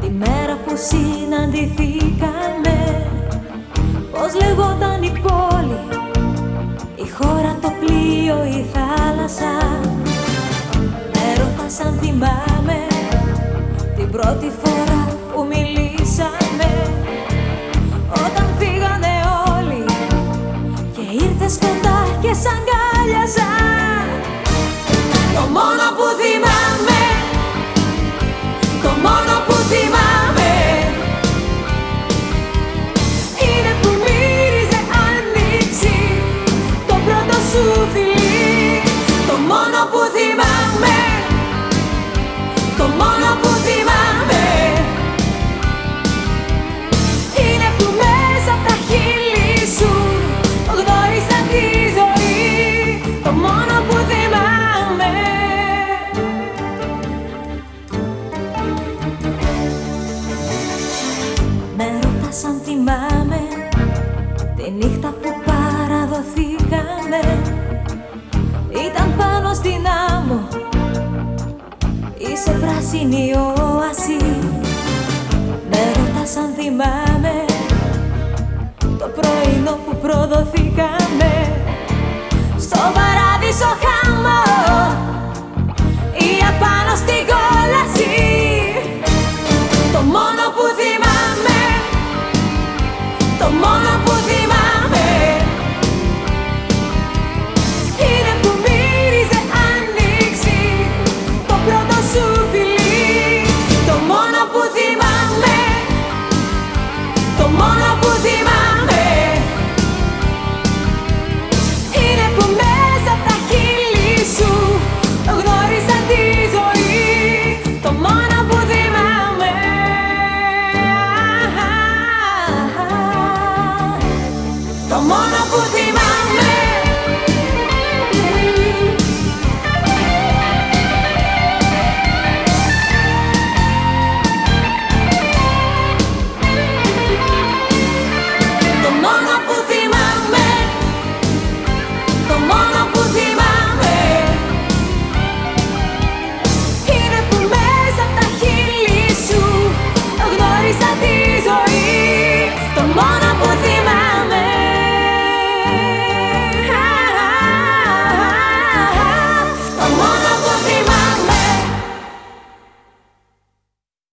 τη μέρα που συναντηθήκαμε. Πώς λεγόταν η πόλη, η χώρα, το πλοίο, η θάλασσα. Έρωτα αν θυμάμαι την πρώτη φορά που μιλήσαμε. Όταν φύγανε όλοι και ήρθες κοντά και σαν Με ρωτάς αν θυμάμαι Τη νύχτα που παραδοθήκαμε. Ήταν πάνω στην άμμο Είσαι πράσινη όαση. Με ρωτάς αν θυμάμαι Το πρωινό που προδοθήκαμε. Στο παράδεισο χάμω Ή απάνω στην κόλαση. Το μόνο που Το μόνο που θυμάμαι. Είναι που μέσα από τα χείλη σου γνώρισα τη ζωή. Το μόνο που θυμάμαι. Το μόνο που θυμάμαι.